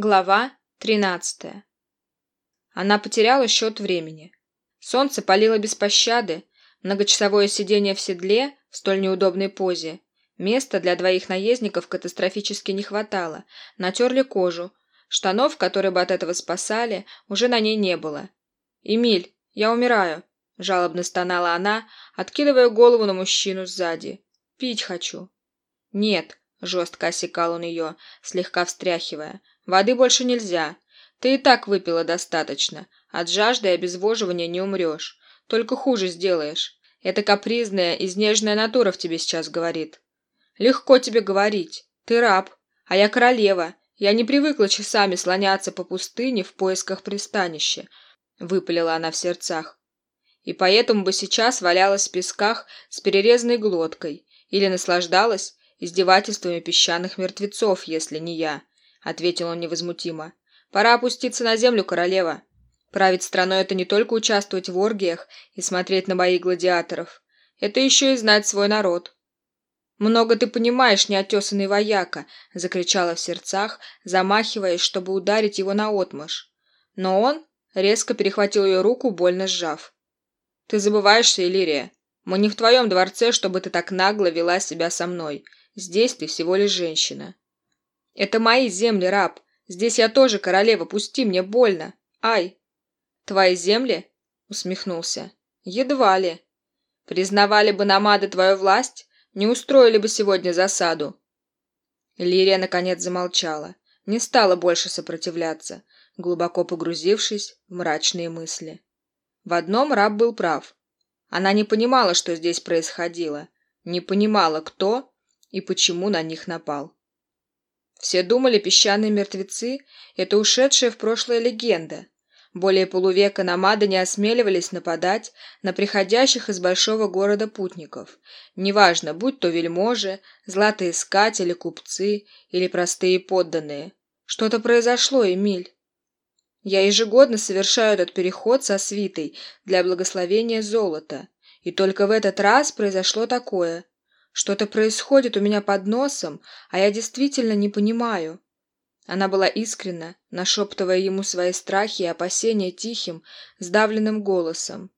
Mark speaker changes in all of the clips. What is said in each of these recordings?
Speaker 1: Глава 13. Она потеряла счет времени. Солнце палило без пощады, многочасовое сидение в седле в столь неудобной позе. Места для двоих наездников катастрофически не хватало. Натерли кожу. Штанов, которые бы от этого спасали, уже на ней не было. «Эмиль, я умираю», – жалобно стонала она, откидывая голову на мужчину сзади. «Пить хочу». «Нет», – жестко осекал он ее, слегка встряхивая. Воды больше нельзя. Ты и так выпила достаточно. От жажды и обезвоживания не умрешь. Только хуже сделаешь. Эта капризная, изнеженная натура в тебе сейчас говорит. Легко тебе говорить. Ты раб, а я королева. Я не привыкла часами слоняться по пустыне в поисках пристанища. Выпалила она в сердцах. И поэтому бы сейчас валялась в песках с перерезанной глоткой или наслаждалась издевательствами песчаных мертвецов, если не я. — ответил он невозмутимо. «Пора опуститься на землю, королева. Править страной — это не только участвовать в оргиях и смотреть на бои гладиаторов. Это еще и знать свой народ». «Много ты понимаешь, неотесанный вояка!» — закричала в сердцах, замахиваясь, чтобы ударить его наотмашь. Но он резко перехватил ее руку, больно сжав. «Ты забываешься, Иллирия. Мы не в твоем дворце, чтобы ты так нагло вела себя со мной. Здесь ты всего лишь женщина». Это мои земли, раб. Здесь я тоже королева, пусти, мне больно. Ай!» «Твои земли?» — усмехнулся. «Едва ли. Признавали бы намады твою власть, не устроили бы сегодня засаду». Лирия наконец замолчала, не стала больше сопротивляться, глубоко погрузившись в мрачные мысли. В одном раб был прав. Она не понимала, что здесь происходило, не понимала, кто и почему на них напал. Все думали, песчаные мертвецы – это ушедшая в прошлое легенда. Более полувека намады не осмеливались нападать на приходящих из большого города путников. Неважно, будь то вельможи, златоискатели, купцы или простые подданные. Что-то произошло, Эмиль. Я ежегодно совершаю этот переход со свитой для благословения золота. И только в этот раз произошло такое. Что-то происходит у меня под носом, а я действительно не понимаю. Она была искренна, нашептывая ему свои страхи и опасения тихим, сдавленным голосом.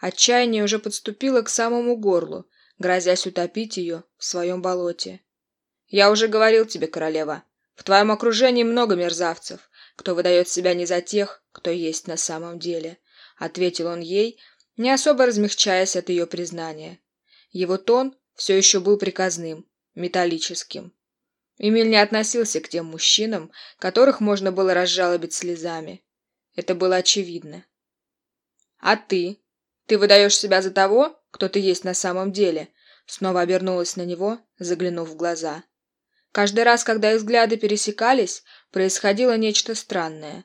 Speaker 1: Отчаяние уже подступило к самому горлу, грозясь утопить ее в своем болоте. «Я уже говорил тебе, королева, в твоем окружении много мерзавцев, кто выдает себя не за тех, кто есть на самом деле», — ответил он ей, не особо размягчаясь от ее признания. Его тон все еще был приказным, металлическим. Эмиль не относился к тем мужчинам, которых можно было разжалобить слезами. Это было очевидно. «А ты? Ты выдаешь себя за того, кто ты есть на самом деле?» Снова обернулась на него, заглянув в глаза. Каждый раз, когда их взгляды пересекались, происходило нечто странное.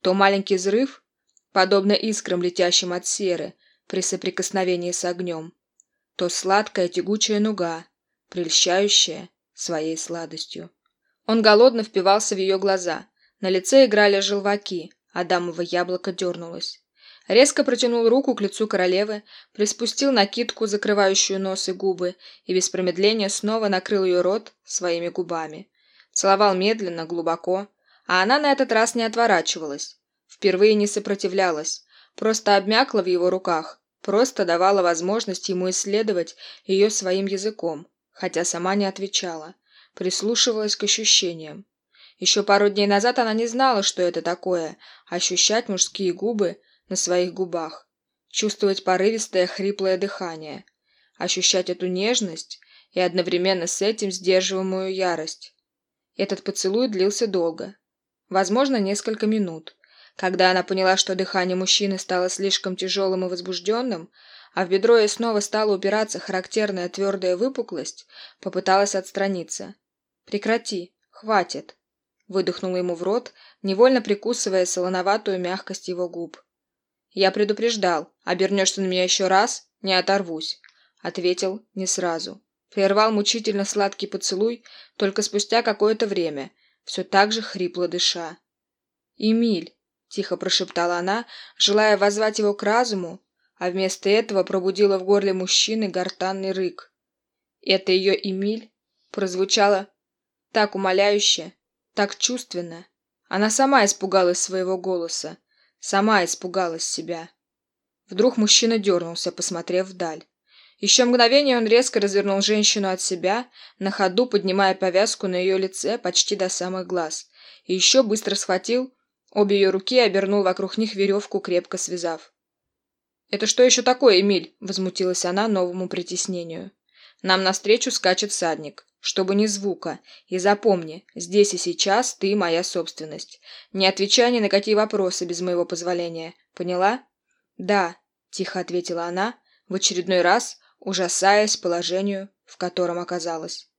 Speaker 1: То маленький взрыв, подобно искрам, летящим от серы, при соприкосновении с огнем, то сладкая тягучая нуга, прельщающая своей сладостью. Он голодно впивался в ее глаза. На лице играли желваки, а дамово яблоко дернулось. Резко протянул руку к лицу королевы, приспустил накидку, закрывающую нос и губы, и без промедления снова накрыл ее рот своими губами. Целовал медленно, глубоко, а она на этот раз не отворачивалась. Впервые не сопротивлялась, просто обмякла в его руках, Просто давала возможность ему исследовать ее своим языком, хотя сама не отвечала, прислушивалась к ощущениям. Еще пару дней назад она не знала, что это такое – ощущать мужские губы на своих губах, чувствовать порывистое хриплое дыхание, ощущать эту нежность и одновременно с этим сдерживаемую ярость. Этот поцелуй длился долго, возможно, несколько минут – когда она поняла, что дыхание мужчины стало слишком тяжелым и возбужденным, а в бедро ей снова стала упираться характерная твердая выпуклость, попыталась отстраниться. «Прекрати, хватит», — выдохнула ему в рот, невольно прикусывая солоноватую мягкость его губ. «Я предупреждал, обернешься на меня еще раз, не оторвусь», — ответил не сразу. Прервал мучительно сладкий поцелуй только спустя какое-то время, все так же хрипло дыша. «Эмиль!» Тихо прошептала она, желая воззвать его к разуму, а вместо этого пробудила в горле мужчины гортанный рык. Это ее Эмиль прозвучало так умоляюще, так чувственно. Она сама испугалась своего голоса, сама испугалась себя. Вдруг мужчина дернулся, посмотрев вдаль. Еще мгновение он резко развернул женщину от себя, на ходу поднимая повязку на ее лице почти до самых глаз, и еще быстро схватил обе ее руки обернул вокруг них веревку, крепко связав. «Это что еще такое, Эмиль?» – возмутилась она новому притеснению. «Нам навстречу скачет всадник. Чтобы ни звука. И запомни, здесь и сейчас ты моя собственность. Не отвечай ни на какие вопросы без моего позволения. Поняла?» «Да», – тихо ответила она, в очередной раз ужасаясь положению, в котором оказалась.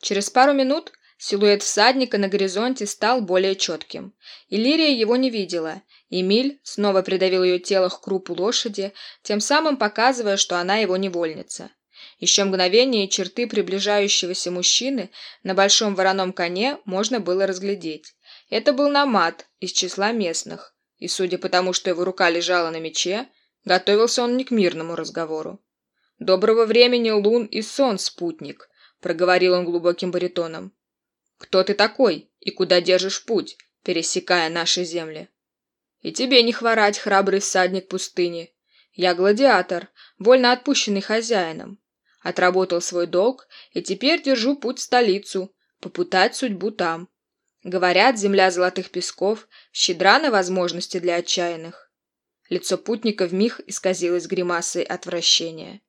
Speaker 1: Через пару минут силуэт всадника на горизонте стал более четким. Иллирия его не видела. Эмиль снова придавил ее тело к крупу лошади, тем самым показывая, что она его невольница. Еще мгновение черты приближающегося мужчины на большом вороном коне можно было разглядеть. Это был намат из числа местных, и, судя по тому, что его рука лежала на мече, готовился он не к мирному разговору. «Доброго времени, лун и сон, спутник», — проговорил он глубоким баритоном. «Кто ты такой и куда держишь путь, пересекая наши земли?» «И тебе не хворать, храбрый всадник пустыни. Я гладиатор, вольно отпущенный хозяином. Отработал свой долг и теперь держу путь в столицу, попутать судьбу там. Говорят, земля золотых песков щедра на возможности для отчаянных. Лицо путника вмиг исказилось гримасой отвращения.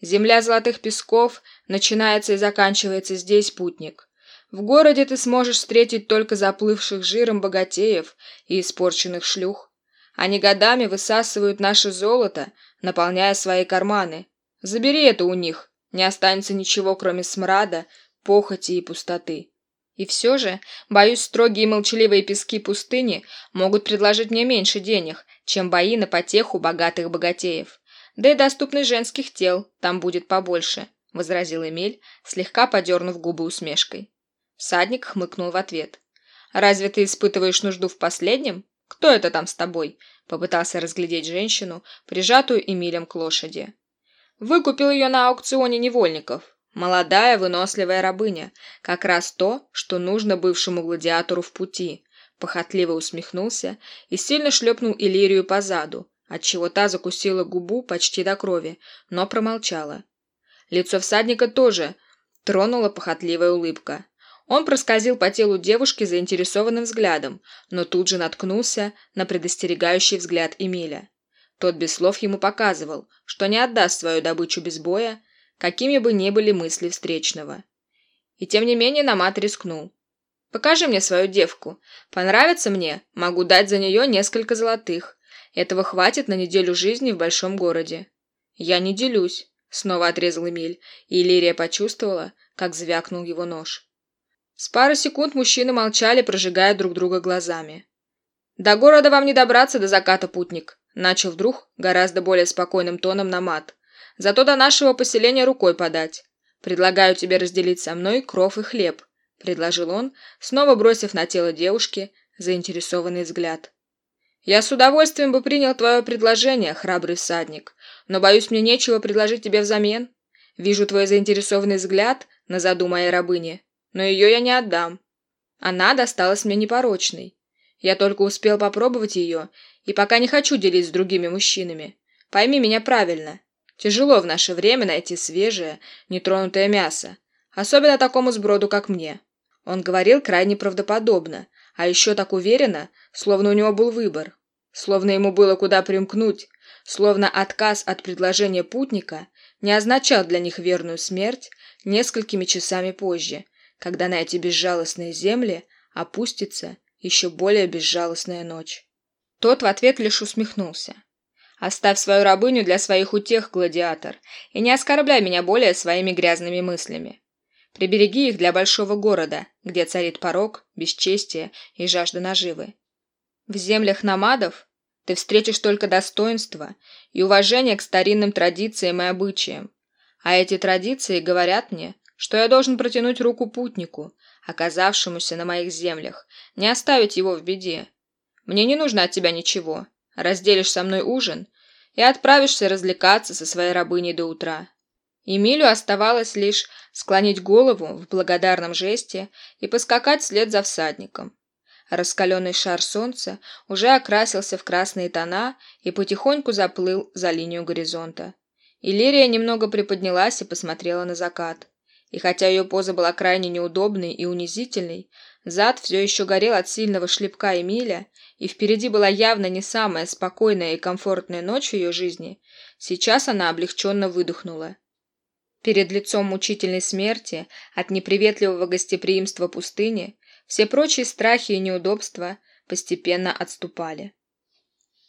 Speaker 1: Земля золотых песков начинается и заканчивается здесь, путник. В городе ты сможешь встретить только заплывших жиром богатеев и испорченных шлюх. Они годами высасывают наше золото, наполняя свои карманы. Забери это у них, не останется ничего, кроме смрада, похоти и пустоты. И все же, боюсь, строгие и молчаливые пески пустыни могут предложить мне меньше денег, чем бои на потеху богатых богатеев. Да и доступных женских тел там будет побольше, возразил Эмиль, слегка подернув губы усмешкой. Всадник хмыкнул в ответ. «Разве ты испытываешь нужду в последнем? Кто это там с тобой?» Попытался разглядеть женщину, прижатую Эмилем к лошади. Выкупил ее на аукционе невольников. Молодая, выносливая рабыня. Как раз то, что нужно бывшему гладиатору в пути. Похотливо усмехнулся и сильно шлепнул Иллирию по заду, отчего та закусила губу почти до крови, но промолчала. Лицо всадника тоже тронула похотливая улыбка. Он проскользил по телу девушки заинтересованным взглядом, но тут же наткнулся на предостерегающий взгляд Эмиля. Тот без слов ему показывал, что не отдаст свою добычу без боя, какими бы ни были мысли встречного. И тем не менее Намат рискнул. «Покажи мне свою девку. Понравится мне, могу дать за нее несколько золотых. Этого хватит на неделю жизни в большом городе». «Я не делюсь», — снова отрезал Эмиль, и Иллирия почувствовала, как звякнул его нож. С пары секунд мужчины молчали, прожигая друг друга глазами. «До города вам не добраться до заката, путник», — начал вдруг гораздо более спокойным тоном Намат. Зато до нашего поселения рукой подать. Предлагаю тебе разделить со мной кров и хлеб», — предложил он, снова бросив на тело девушки заинтересованный взгляд. «Я с удовольствием бы принял твое предложение, храбрый всадник, но, боюсь, мне нечего предложить тебе взамен. Вижу твой заинтересованный взгляд на заду моей рабыни, но ее я не отдам. Она досталась мне непорочной. Я только успел попробовать ее, и пока не хочу делить с другими мужчинами. Пойми меня правильно, Тяжело в наше время найти свежее, нетронутое мясо, особенно такому сброду, как мне. Он говорил крайне правдоподобно, а еще так уверенно, словно у него был выбор, словно ему было куда примкнуть, словно отказ от предложения путника не означал для них верную смерть несколькими часами позже, когда на эти безжалостные земли опустится еще более безжалостная ночь. Тот в ответ лишь усмехнулся. Оставь свою рабыню для своих утех, гладиатор, и не оскорбляй меня более своими грязными мыслями. Прибереги их для большого города, где царит порог, бесчестие и жажда наживы. В землях намадов ты встретишь только достоинство и уважение к старинным традициям и обычаям. А эти традиции говорят мне, что я должен протянуть руку путнику, оказавшемуся на моих землях, не оставить его в беде. Мне не нужно от тебя ничего. Разделишь со мной ужин, и отправишься развлекаться со своей рабыней до утра. Эмилю оставалось лишь склонить голову в благодарном жесте и поскакать вслед за всадником. Раскаленный шар солнца уже окрасился в красные тона и потихоньку заплыл за линию горизонта. Иллирия немного приподнялась и посмотрела на закат. И хотя ее поза была крайне неудобной и унизительной, зад все еще горел от сильного шлепка Эмиля, и впереди была явно не самая спокойная и комфортная ночь в ее жизни, сейчас она облегченно выдохнула. Перед лицом мучительной смерти от неприветливого гостеприимства пустыни все прочие страхи и неудобства постепенно отступали.